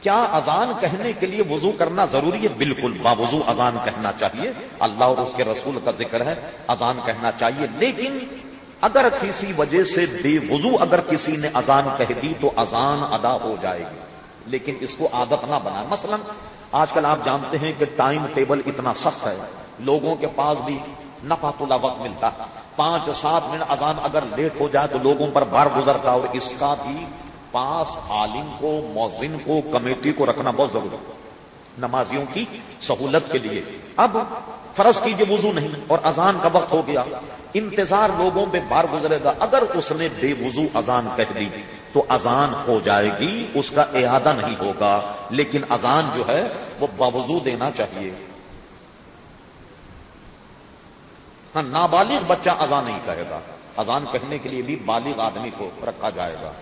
کیا اذان کہنے کے لیے وضو کرنا ضروری ہے؟ بالکل، باوضو اذان کہنا چاہیے۔ اللہ اور اس کے رسول کا ذکر ہے، اذان کہنا چاہیے۔ لیکن اگر کسی وجہ سے بے وضو اگر کسی نے اذان کہہ دی تو اذان ادا ہو جائے گی۔ لیکن اس کو عادت نہ بنا مثلا، آج کل آپ جانتے ہیں کہ ٹائم ٹیبل اتنا سخت ہے۔ لوگوں کے پاس بھی نفاتلا وقت ملتا۔ پانچ، سات منٹ اذان اگر لیٹ ہو جائے تو لوگوں پر بار گزرتا اور اس کا بھی پاس عالم کو موزن کو، کمیٹی کو رکھنا بہت ضروری نمازیوں کی سہولت کے لیے۔ اب فرض کیجیے وضو نہیں، اور اذان کا وقت ہو گیا۔ انتظار لوگوں پہ بار گزرے گا۔ اگر اس نے بے وضو اذان کہہ دی، تو اذان ہو جائے گی، اس کا اعادہ نہیں ہوگا۔ لیکن اذان جو ہے، وہ باوضو دینا چاہیے۔ ہاں نابالغ بچہ اذان نہیں کہے گا۔ اذان کہنے کے لیے بھی بالغ آدمی کو رکھا جائے گا۔